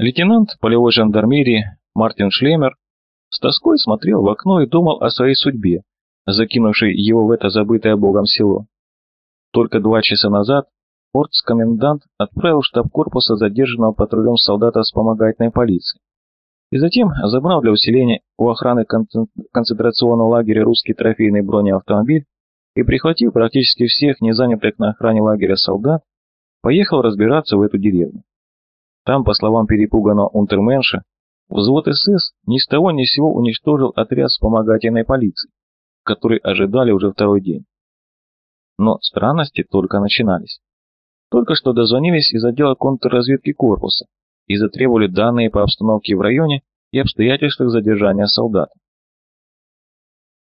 Лейтенант полевой жандармерии Мартин Шлемер с тоской смотрел в окно и думал о своей судьбе, закинувшей его в это забытое богом село. Только два часа назад Ордс-комендант отправил штаб корпуса задержанного патрулем солдата вспомогательной полиции. И затем забрал для усиления у охраны концентрационного лагеря русский трофейный бронеавтомобиль и, прихватив практически всех незанятых на охране лагеря солдат, поехал разбираться в эту деревню. Там, по словам перепуганного унтерменша, взвод СС ни с того ни с сего уничтожил отряд вспомогательной полиции, который ожидали уже второй день. Но странности только начинались. Только что дозвонились из отдела контрразведки корпуса и затребовали данные по обстановке в районе и обстоятельствах задержания солдата.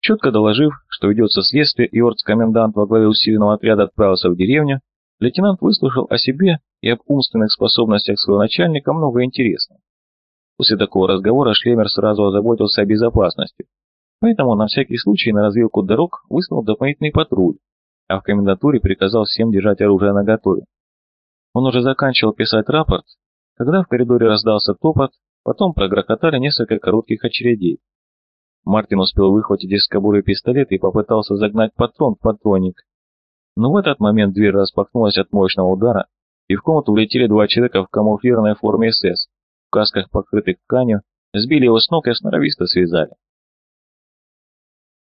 Четко доложив, что ведется следствие и ордс-комендант во главе усиленного отряда отправился в деревню, лейтенант выслушал о себе и об умственных способностях своего начальника много интересного. После такого разговора Шлемер сразу озаботился о безопасности, поэтому на всякий случай на развилку дорог выслал дополнительный патруль, а в комендатуре приказал всем держать оружие наготове. Он уже заканчивал писать рапорт, когда в коридоре раздался топот, потом прогрохотали несколько коротких очередей. Мартин успел выхватить из кобуры пистолет и попытался загнать патрон в патронник. Но в этот момент дверь распахнулась от мощного удара, и в комнату влетели два человека в камуфлированной форме СС, в касках, покрытых тканью, сбили его с ног и сноровисто связали.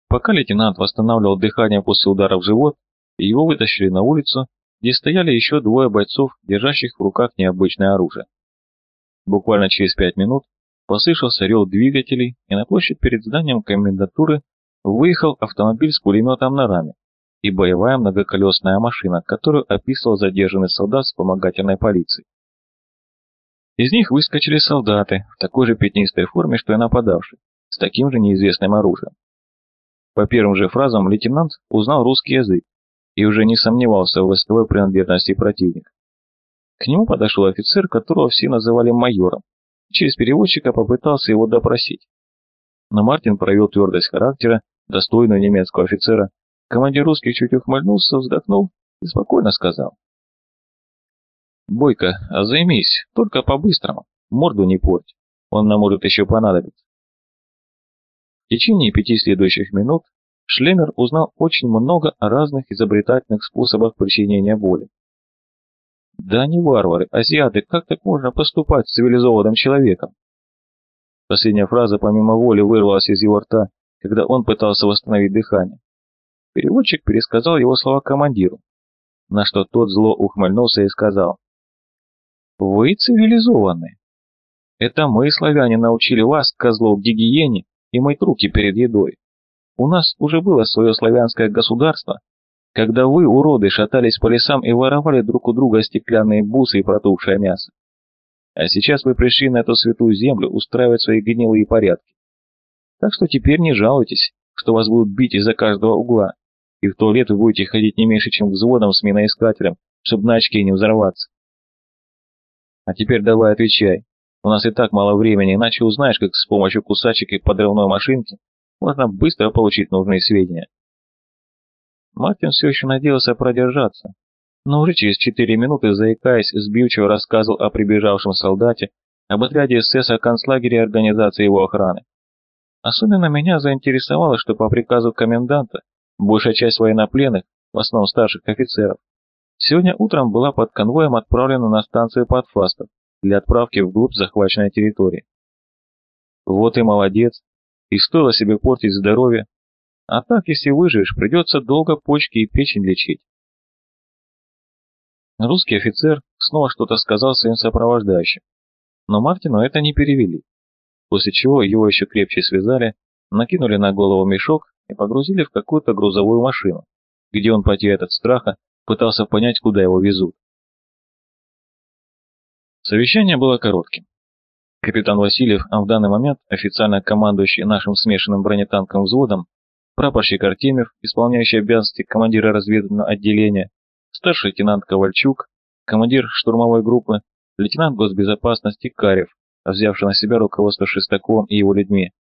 Пока лейтенант восстанавливал дыхание после удара в живот, его вытащили на улицу, где стояли еще двое бойцов, держащих в руках необычное оружие. Буквально через пять минут послышался рев двигателей, и на площадь перед зданием комендатуры выехал автомобиль с пулеметом на раме и боевая многоколесная машина, которую описывал задержанный солдат вспомогательной полиции. Из них выскочили солдаты в такой же пятнистой форме, что и нападавший, с таким же неизвестным оружием. По первым же фразам лейтенант узнал русский язык и уже не сомневался в войсковой принадлежности противника. К нему подошел офицер, которого все называли майором, и через переводчика попытался его допросить. Но Мартин проявил твердость характера, достойную немецкого офицера. Командир русских чуть ухмыльнулся, вздохнул и спокойно сказал. «Бойко, займись, только по-быстрому, морду не порть, он нам может еще понадобиться». В течение пяти следующих минут Шлемер узнал очень много о разных изобретательных способах причинения боли. Да они варвары, азиаты, как так можно поступать с цивилизованным человеком? Последняя фраза помимо воли вырвалась из его рта, когда он пытался восстановить дыхание. Переводчик пересказал его слова командиру, на что тот зло ухмыльнулся и сказал, «Вы цивилизованные. Это мы, славяне, научили вас, козлов, гигиене и мыть руки перед едой. У нас уже было свое славянское государство, когда вы, уроды, шатались по лесам и воровали друг у друга стеклянные бусы и протухшее мясо. А сейчас вы пришли на эту святую землю устраивать свои гнилые порядки. Так что теперь не жалуйтесь, что вас будут бить из-за каждого угла, и в туалет вы будете ходить не меньше, чем взводом с миноискателем, чтобы на очки не взорваться. А теперь давай отвечай. У нас и так мало времени, иначе узнаешь, как с помощью кусачек и подрывной машинки можно быстро получить нужные сведения. Мартин все еще надеялся продержаться, но уже через четыре минуты, заикаясь, сбивчиво рассказывал о прибежавшем солдате, об отряде СС, о концлагере и организации его охраны. Особенно меня заинтересовало, что по приказу коменданта большая часть военнопленных, в основном старших офицеров, сегодня утром была под конвоем отправлена на станцию подфастов для отправки вглубь захваченной территории. Вот и молодец, и стоило себе портить здоровье, а так, если выживешь, придется долго почки и печень лечить. Русский офицер снова что-то сказал своим сопровождающим, но Мартину это не перевели, после чего его еще крепче связали, накинули на голову мешок и погрузили в какую-то грузовую машину, где он, потеряв от страха, пытался понять, куда его везут. Совещание было коротким. Капитан Васильев, а в данный момент официально командующий нашим смешанным бронетанковым взводом, прапорщик Артемьев, исполняющий обязанности командира разведывательного отделения, старший лейтенант Ковальчук, командир штурмовой группы, лейтенант госбезопасности Карев, взявший на себя руководство Шестаковым и его людьми,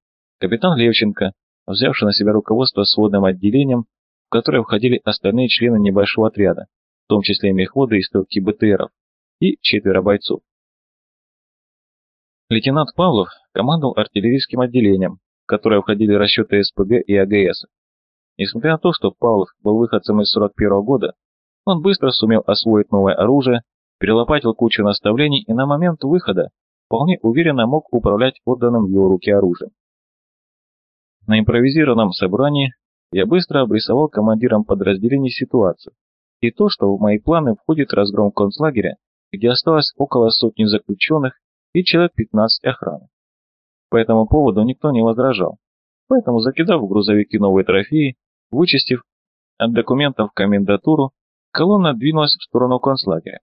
капитан Левченко, взявший на себя руководство сводным отделением, в которое входили остальные члены небольшого отряда, в том числе мехводы и стрелки БТРов, и четверо бойцов. Лейтенант Павлов командовал артиллерийским отделением, в которое входили расчеты СПГ и АГС. Несмотря на то, что Павлов был выходцем из 41 -го года, он быстро сумел освоить новое оружие, перелопатил кучу наставлений и на момент выхода вполне уверенно мог управлять отданным в его руки оружием. На импровизированном собрании я быстро обрисовал командирам подразделений ситуацию и то, что в мои планы входит разгром концлагеря, где осталось около сотни заключенных и человек 15 охраны. По этому поводу никто не возражал, поэтому закидав в грузовики новые трофеи, вычистив от документов комендатуру, колонна двинулась в сторону концлагеря.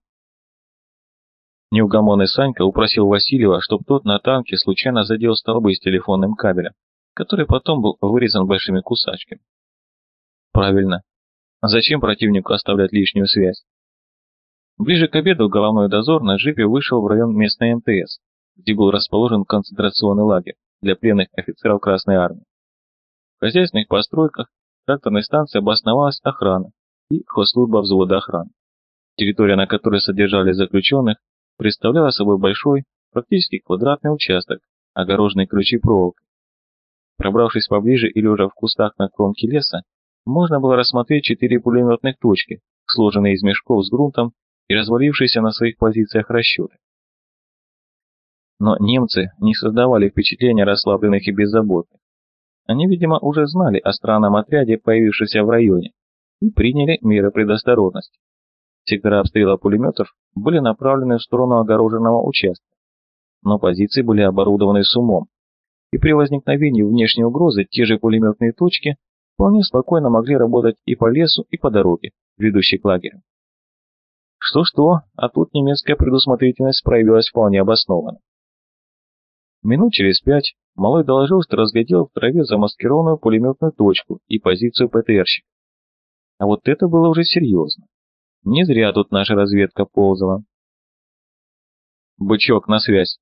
Неугомонный Санька упросил Васильева, чтобы тот на танке случайно задел столбы с телефонным кабелем, который потом был вырезан большими кусачками. Правильно. Зачем противнику оставлять лишнюю связь? Ближе к обеду головной дозор на джипе вышел в район местной МТС, где был расположен концентрационный лагерь для пленных офицеров Красной Армии. В хозяйственных постройках тракторной станции обосновалась охрана и хозслужба взвода охраны. Территория, на которой содержали заключенных, представляла собой большой, практически квадратный участок, огороженный ключей проволокой. Пробравшись поближе или уже в кустах на кромке леса, можно было рассмотреть четыре пулеметных точки, сложенные из мешков с грунтом и развалившиеся на своих позициях расчеты. Но немцы не создавали впечатления расслабленных и беззаботных. Они, видимо, уже знали о странном отряде, появившемся в районе, и приняли меры предосторожности. Сектора обстрела пулеметов были направлены в сторону огороженного участка, но позиции были оборудованы с умом, и при возникновении внешней угрозы те же пулеметные точки вполне спокойно могли работать и по лесу, и по дороге, ведущей к лагерю. Что-что, а тут немецкая предусмотрительность проявилась вполне обоснованно. Минут через пять Малой доложил, что разглядел в траве замаскированную пулеметную точку и позицию ПТРщика. А вот это было уже серьезно. Не зря тут наша разведка ползала. «Бычок, на связь!»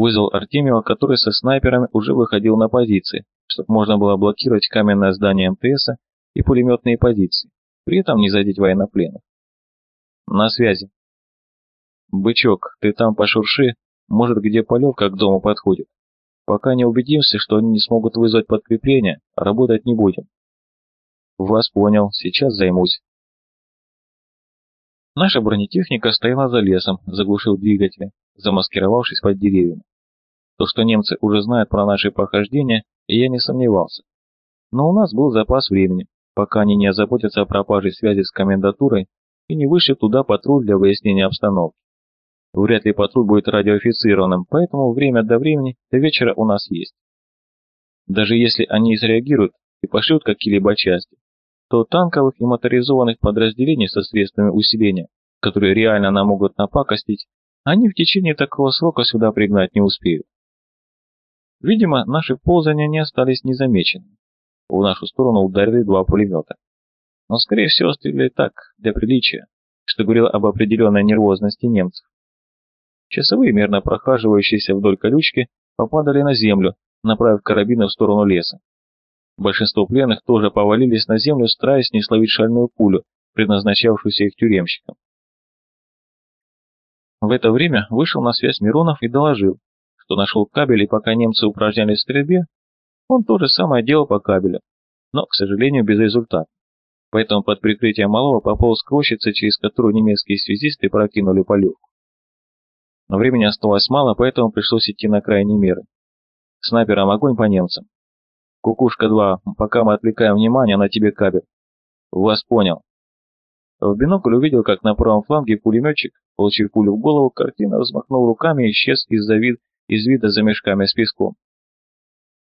Вызвал Артемьева, который со снайперами уже выходил на позиции, чтобы можно было блокировать каменное здание МТСа и пулеметные позиции, при этом не задеть военнопленных. «На связи!» «Бычок, ты там пошурши, может, где полевка к дому подходит. Пока не убедимся, что они не смогут вызвать подкрепление, работать не будем». «Вас понял, сейчас займусь». Наша бронетехника стояла за лесом, заглушил двигатели, замаскировавшись под деревьями. То, что немцы уже знают про наши похождения, я не сомневался. Но у нас был запас времени, пока они не озаботятся о пропаже связи с комендатурой и не вышлют туда патруль для выяснения обстановки. Вряд ли патруль будет радиоофицированным, поэтому время до времени до вечера у нас есть. Даже если они среагируют и пошлют какие-либо части, то танковых и моторизованных подразделений со средствами усиления, которые реально нам могут напакостить, они в течение такого срока сюда пригнать не успеют. Видимо, наши ползания не остались незамеченными. В нашу сторону ударили два пулемета. Но, скорее всего, стреляли так, для приличия, что говорило об определенной нервозности немцев. Часовые, мерно прохаживающиеся вдоль колючки, попадали на землю, направив карабины в сторону леса. Большинство пленных тоже повалились на землю, стараясь не словить шальную пулю, предназначавшуюся их тюремщикам. В это время вышел на связь Миронов и доложил, что нашел кабель, и пока немцы упражнялись в стрельбе, он то же самое делал по кабелю, но, к сожалению, без результата. Поэтому под прикрытием малого пополз к рощице, через которую немецкие связисты прокинули полевку. Но времени осталось мало, поэтому пришлось идти на крайние меры. Снайпером огонь по немцам. «Кукушка-2, пока мы отвлекаем внимание, на тебе кабель». «Вас понял». В бинокль увидел, как на правом фланге пулеметчик, получив пулю в голову, картина взмахнул руками и исчез из-за вид, из вида за мешками с песком.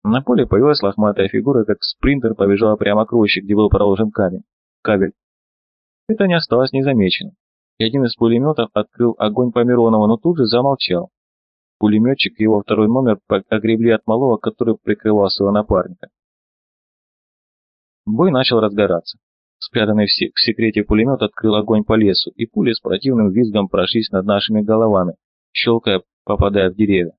На поле появилась лохматая фигура, как спринтер побежала прямо к роще, где был проложен камень. Кабель. Это не осталось незамеченным. И один из пулеметов открыл огонь по Миронову, но тут же замолчал. Пулеметчик и его второй номер огребли от малого, который прикрывал своего напарника. Бой начал разгораться. Спрятанный в, секрете пулемет открыл огонь по лесу, и пули с противным визгом прошлись над нашими головами, щелкая, попадая в деревья.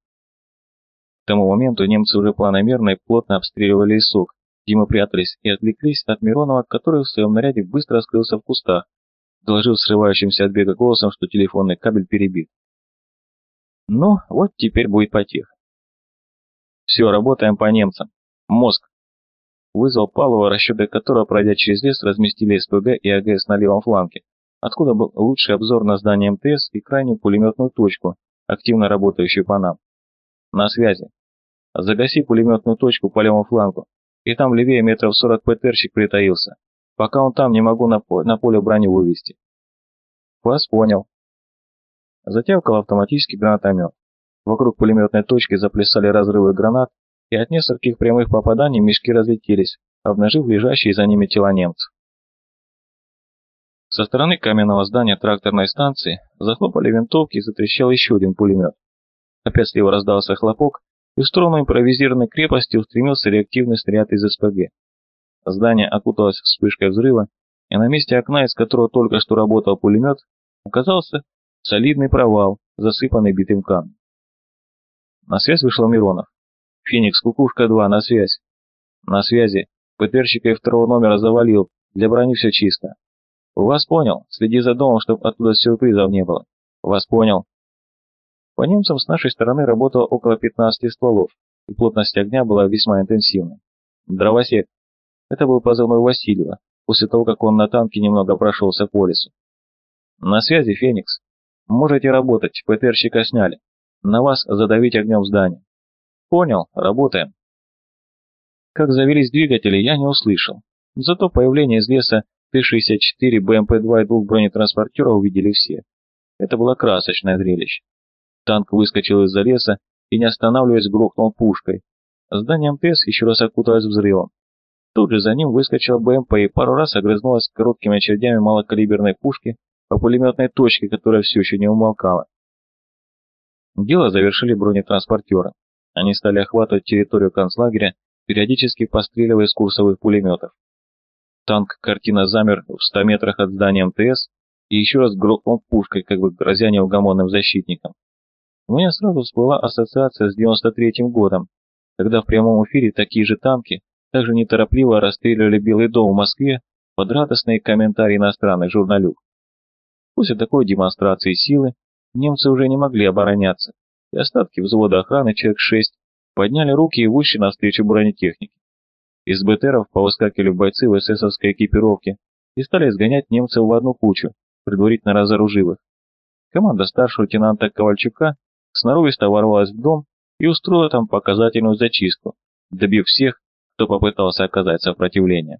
К тому моменту немцы уже планомерно и плотно обстреливали лесок, где мы прятались, и отвлеклись от Миронова, который в своем наряде быстро скрылся в кустах, доложив срывающимся от бега голосом, что телефонный кабель перебит. Ну, вот теперь будет потеха. Все, работаем по немцам. Мозг. Вызвал Павлова, расчеты которого, пройдя через лес, разместили СПГ и АГС на левом фланге, откуда был лучший обзор на здание МТС и крайнюю пулеметную точку, активно работающую по нам. На связи. Загаси пулеметную точку по левому флангу, и там левее метров 40 ПТРщик притаился. Пока он там, не могу на, по на поле броню вывести. Вас понял. Затявкал автоматический гранатомет. Вокруг пулеметной точки заплясали разрывы гранат, и от нескольких прямых попаданий мешки разлетелись, обнажив лежащие за ними тела немцев. Со стороны каменного здания тракторной станции захлопали винтовки и затрещал еще один пулемет. Опять слева раздался хлопок, и в сторону импровизированной крепости устремился реактивный снаряд из СПГ. Здание окуталось вспышкой взрыва, и на месте окна, из которого только что работал пулемет, оказался солидный провал, засыпанный битым камнем. На связь вышел Миронов. «Феникс, Кукушка-2, на связь». «На связи. ПТРщика и второго номера завалил. Для брони все чисто». «Вас понял. Следи за домом, чтобы оттуда сюрпризов не было». «Вас понял». По немцам с нашей стороны работало около 15 стволов, и плотность огня была весьма интенсивной. Дровосек. Это был позывной Васильева, после того, как он на танке немного прошелся по лесу. «На связи, Феникс. Можете работать, ПТРщика сняли. На вас задавить огнем здание. Понял, работаем. Как завелись двигатели, я не услышал. Зато появление из леса Т-64, БМП-2 и двух бронетранспортера увидели все. Это было красочное зрелище. Танк выскочил из-за леса и, не останавливаясь, грохнул пушкой. Здание МТС еще раз окуталось взрывом. Тут же за ним выскочил БМП и пару раз огрызнулась короткими очередями малокалиберной пушки по пулеметной точке, которая все еще не умолкала. Дело завершили бронетранспортеры. Они стали охватывать территорию концлагеря, периодически постреливая из курсовых пулеметов. Танк картина замер в 100 метрах от здания МТС и еще раз грохнул пушкой, как бы грозя неугомонным защитникам. У меня сразу всплыла ассоциация с 93-м годом, когда в прямом эфире такие же танки также неторопливо расстреливали Белый дом в Москве под радостные комментарии иностранных журналюг. После такой демонстрации силы немцы уже не могли обороняться, и остатки взвода охраны, человек шесть, подняли руки и вышли навстречу бронетехнике. Из БТРов повыскакивали бойцы в эсэсовской экипировке и стали изгонять немцев в одну кучу, предварительно разоружив их. Команда старшего лейтенанта Ковальчука сноровисто ворвалась в дом и устроила там показательную зачистку, добив всех, кто попытался оказать сопротивление.